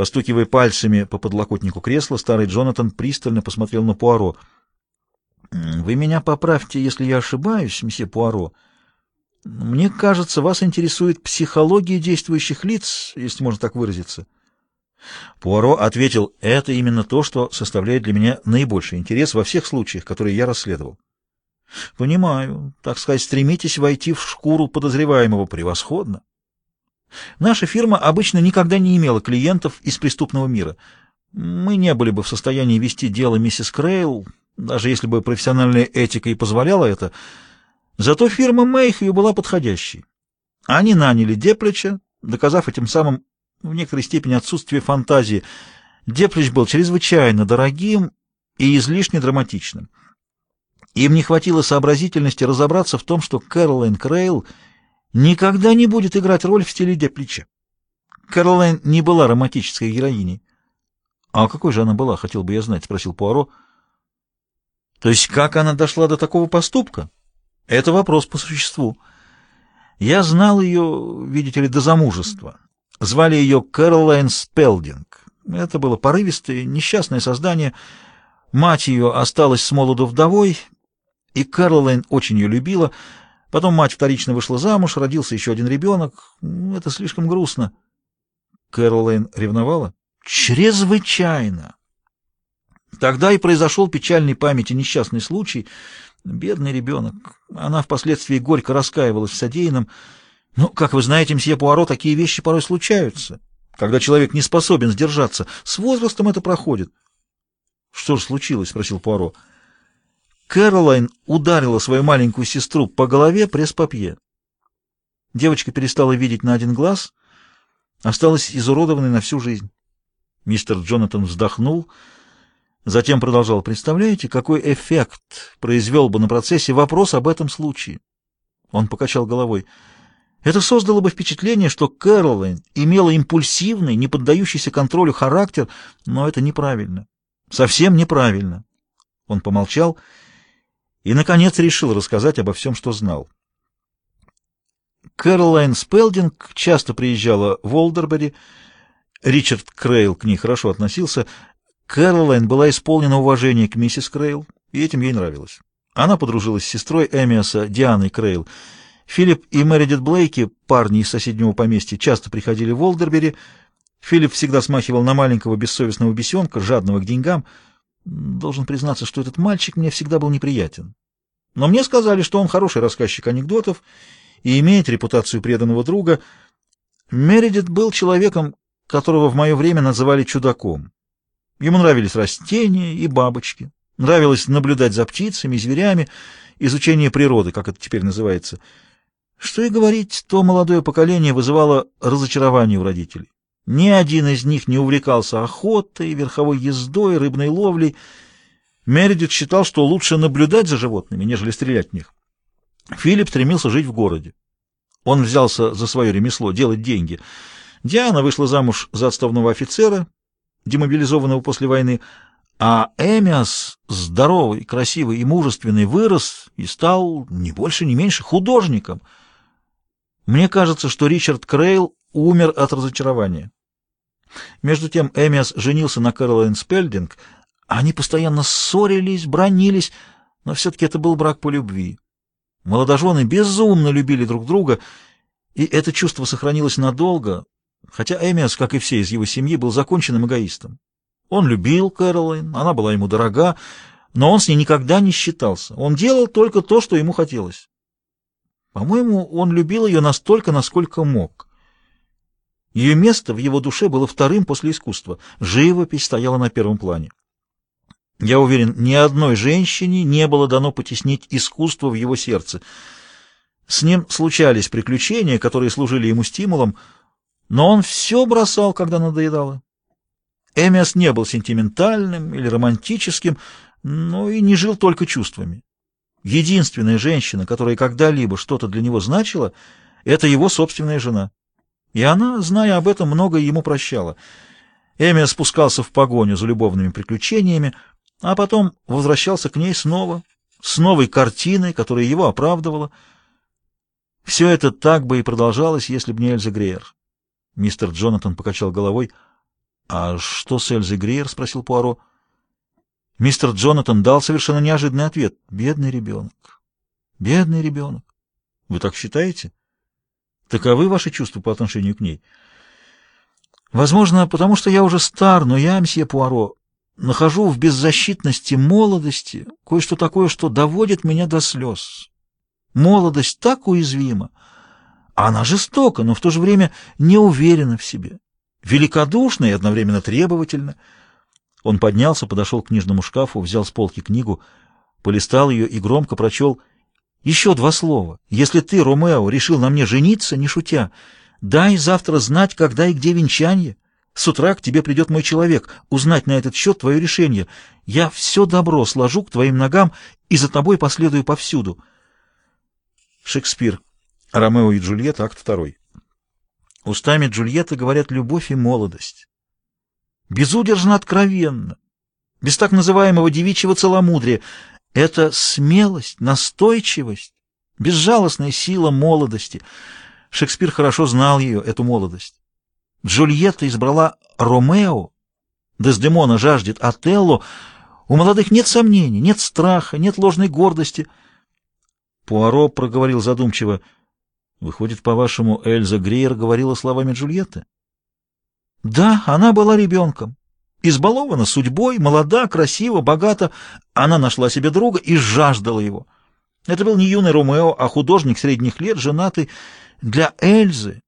Постукивая пальцами по подлокотнику кресла, старый Джонатан пристально посмотрел на Пуаро. «Вы меня поправьте, если я ошибаюсь, месье Пуаро. Мне кажется, вас интересует психология действующих лиц, если можно так выразиться». Пуаро ответил, «Это именно то, что составляет для меня наибольший интерес во всех случаях, которые я расследовал». «Понимаю. Так сказать, стремитесь войти в шкуру подозреваемого превосходно. Наша фирма обычно никогда не имела клиентов из преступного мира. Мы не были бы в состоянии вести дело миссис Крейл, даже если бы профессиональная этика и позволяла это. Зато фирма Мэйхью была подходящей. Они наняли Деплича, доказав этим самым в некоторой степени отсутствие фантазии. Деплич был чрезвычайно дорогим и излишне драматичным. Им не хватило сообразительности разобраться в том, что Кэролайн Крейл — никогда не будет играть роль в стиле Деплича. Кэролайн не была романтической героиней. — А какой же она была, хотел бы я знать, — спросил Пуаро. — То есть как она дошла до такого поступка? Это вопрос по существу. Я знал ее, видите ли, до замужества. Звали ее Кэролайн Спелдинг. Это было порывистое, несчастное создание. Мать ее осталась с молоду вдовой, и Кэролайн очень ее любила — Потом мать вторично вышла замуж, родился еще один ребенок. Это слишком грустно. Кэролайн ревновала? Чрезвычайно. Тогда и произошел печальный памяти несчастный случай. Бедный ребенок. Она впоследствии горько раскаивалась в содеянном. Но, как вы знаете, мсье Пуаро, такие вещи порой случаются, когда человек не способен сдержаться. С возрастом это проходит. — Что же случилось? — спросил Пуаро. — Кэролайн ударила свою маленькую сестру по голове пресс-папье. Девочка перестала видеть на один глаз, осталась изуродованной на всю жизнь. Мистер Джонатан вздохнул, затем продолжал. «Представляете, какой эффект произвел бы на процессе вопрос об этом случае?» Он покачал головой. «Это создало бы впечатление, что Кэролайн имела импульсивный, не поддающийся контролю характер, но это неправильно. Совсем неправильно». Он помолчал и и, наконец, решил рассказать обо всем, что знал. Кэролайн Спелдинг часто приезжала в Олдербери, Ричард Крейл к ней хорошо относился. Кэролайн была исполнена уважения к миссис Крейл, и этим ей нравилось. Она подружилась с сестрой Эмиаса, Дианой Крейл. Филипп и Мэридит Блейки, парни из соседнего поместья, часто приходили в Олдербери. Филипп всегда смахивал на маленького бессовестного бесенка, жадного к деньгам — Должен признаться, что этот мальчик мне всегда был неприятен. Но мне сказали, что он хороший рассказчик анекдотов и имеет репутацию преданного друга. Мередит был человеком, которого в мое время называли чудаком. Ему нравились растения и бабочки. Нравилось наблюдать за птицами, зверями, изучение природы, как это теперь называется. Что и говорить, то молодое поколение вызывало разочарование у родителей. Ни один из них не увлекался охотой, верховой ездой, рыбной ловлей. Мередит считал, что лучше наблюдать за животными, нежели стрелять в них. Филипп стремился жить в городе. Он взялся за свое ремесло, делать деньги. Диана вышла замуж за отставного офицера, демобилизованного после войны, а Эмиас, здоровый, красивый и мужественный, вырос и стал не больше, не меньше художником. Мне кажется, что Ричард Крейл умер от разочарования. Между тем Эмиас женился на Кэролайн Спельдинг. Они постоянно ссорились, бронились, но все-таки это был брак по любви. Молодожены безумно любили друг друга, и это чувство сохранилось надолго, хотя Эмиас, как и все из его семьи, был законченным эгоистом. Он любил Кэролайн, она была ему дорога, но он с ней никогда не считался. Он делал только то, что ему хотелось. По-моему, он любил ее настолько, насколько мог. Ее место в его душе было вторым после искусства. Живопись стояла на первом плане. Я уверен, ни одной женщине не было дано потеснить искусство в его сердце. С ним случались приключения, которые служили ему стимулом, но он все бросал, когда надоедало. Эмиас не был сентиментальным или романтическим, но и не жил только чувствами. Единственная женщина, которая когда-либо что-то для него значила, это его собственная жена. И она, зная об этом, многое ему прощала. Эми спускался в погоню за любовными приключениями, а потом возвращался к ней снова, с новой картиной, которая его оправдывала. Все это так бы и продолжалось, если бы не Эльза Греер. Мистер Джонатан покачал головой. «А что с Эльзой Гриер?» — спросил Пуаро. Мистер Джонатан дал совершенно неожиданный ответ. «Бедный ребенок. Бедный ребенок. Вы так считаете? Таковы ваши чувства по отношению к ней?» «Возможно, потому что я уже стар, но я, мсье Пуаро, нахожу в беззащитности молодости кое-что такое, что доводит меня до слез. Молодость так уязвима. Она жестока, но в то же время не уверена в себе. Великодушна и одновременно требовательна. Он поднялся, подошел к книжному шкафу, взял с полки книгу, полистал ее и громко прочел «Еще два слова. Если ты, Ромео, решил на мне жениться, не шутя, дай завтра знать, когда и где венчание». С утра к тебе придет мой человек, узнать на этот счет твое решение. Я все добро сложу к твоим ногам и за тобой последую повсюду. Шекспир. Ромео и Джульетта, акт второй. Устами Джульетты говорят любовь и молодость. Безудержно откровенно, без так называемого девичьего целомудрия. Это смелость, настойчивость, безжалостная сила молодости. Шекспир хорошо знал ее, эту молодость. Джульетта избрала Ромео, Дездемона жаждет Отелло. У молодых нет сомнений, нет страха, нет ложной гордости. Пуаро проговорил задумчиво. Выходит, по-вашему, Эльза Грейер говорила словами Джульетты? Да, она была ребенком. Избалована судьбой, молода, красива, богата. Она нашла себе друга и жаждала его. Это был не юный Ромео, а художник средних лет, женатый. Для Эльзы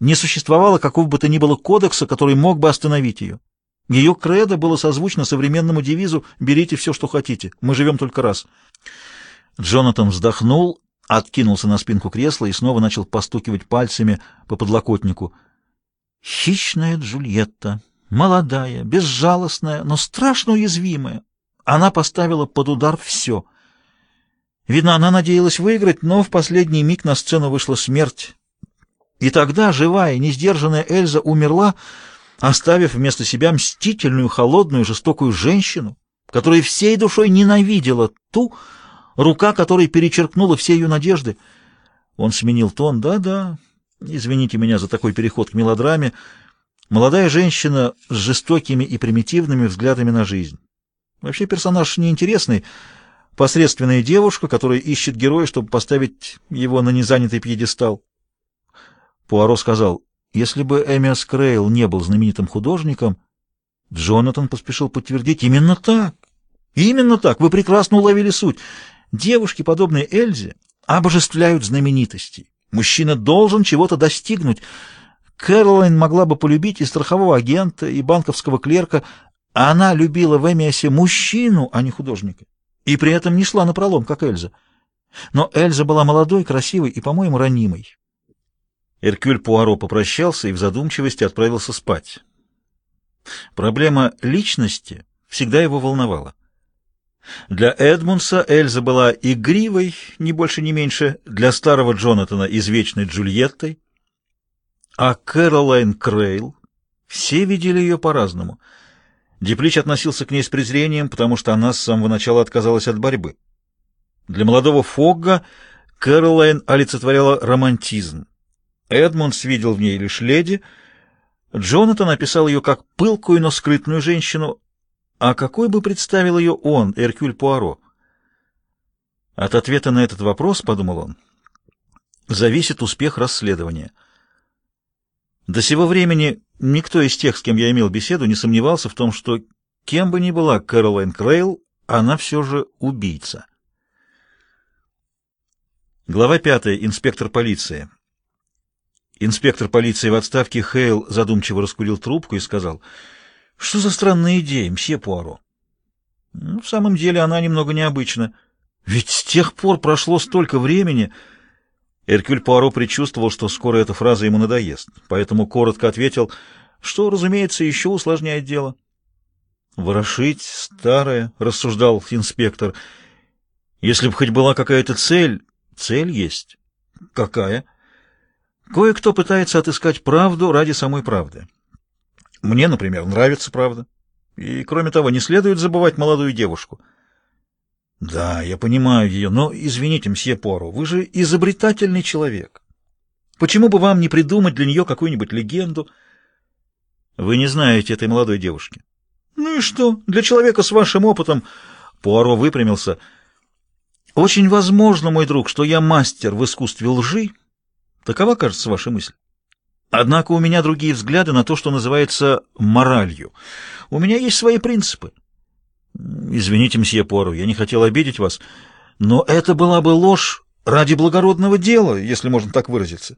не существовало какого бы то ни было кодекса, который мог бы остановить ее. Ее кредо было созвучно современному девизу «берите все, что хотите, мы живем только раз». Джонатан вздохнул, откинулся на спинку кресла и снова начал постукивать пальцами по подлокотнику. Хищная Джульетта, молодая, безжалостная, но страшно уязвимая. Она поставила под удар все. Видно, она надеялась выиграть, но в последний миг на сцену вышла смерть, и тогда живая, несдержанная Эльза умерла, оставив вместо себя мстительную, холодную, жестокую женщину, которая всей душой ненавидела ту, рука которой перечеркнула все ее надежды. Он сменил тон. «Да-да, извините меня за такой переход к мелодраме. Молодая женщина с жестокими и примитивными взглядами на жизнь. Вообще персонаж неинтересный, посредственная девушка, которая ищет героя, чтобы поставить его на незанятый пьедестал. Пуаро сказал, если бы Эмиас Крейл не был знаменитым художником, Джонатан поспешил подтвердить, именно так. Именно так, вы прекрасно уловили суть. Девушки, подобные Эльзе, обожествляют знаменитостей. Мужчина должен чего-то достигнуть. Кэролайн могла бы полюбить и страхового агента, и банковского клерка. Она любила в Эмиасе мужчину, а не художника. И при этом не шла на пролом, как Эльза. Но Эльза была молодой, красивой и, по-моему, ранимой. Эркюль Пуаро попрощался и в задумчивости отправился спать. Проблема личности всегда его волновала. Для Эдмунса Эльза была игривой, ни больше, ни меньше, для старого Джонатана извечной Джульеттой, а Кэролайн Крейл все видели ее по-разному. Диплич относился к ней с презрением, потому что она с самого начала отказалась от борьбы. Для молодого Фогга Кэролайн олицетворяла романтизм. Эдмундс видел в ней лишь леди. Джонатан описал ее как пылкую, но скрытную женщину. А какой бы представил ее он, Эркюль Пуаро? От ответа на этот вопрос, подумал он, зависит успех расследования. До сего времени никто из тех, с кем я имел беседу, не сомневался в том, что кем бы ни была Кэролайн Крейл, она все же убийца. Глава пятая. Инспектор полиции. Инспектор полиции в отставке Хейл задумчиво раскурил трубку и сказал, «Что за странная идея, мсье Пуаро?» ну, «В самом деле она немного необычна. Ведь с тех пор прошло столько времени...» Эркюль Пуаро предчувствовал, что скоро эта фраза ему надоест, поэтому коротко ответил, что, разумеется, еще усложняет дело. «Ворошить старое», — рассуждал инспектор. «Если бы хоть была какая-то цель...» «Цель есть». «Какая?» Кое-кто пытается отыскать правду ради самой правды. Мне, например, нравится правда. И, кроме того, не следует забывать молодую девушку. Да, я понимаю ее, но, извините, мсье Поро, вы же изобретательный человек. Почему бы вам не придумать для нее какую-нибудь легенду? Вы не знаете этой молодой девушки. Ну и что? Для человека с вашим опытом... Пуаро выпрямился. Очень возможно, мой друг, что я мастер в искусстве лжи. Такова, кажется, ваша мысль. Однако у меня другие взгляды на то, что называется моралью. У меня есть свои принципы. Извините, мсье Пуаро, я не хотел обидеть вас, но это была бы ложь ради благородного дела, если можно так выразиться.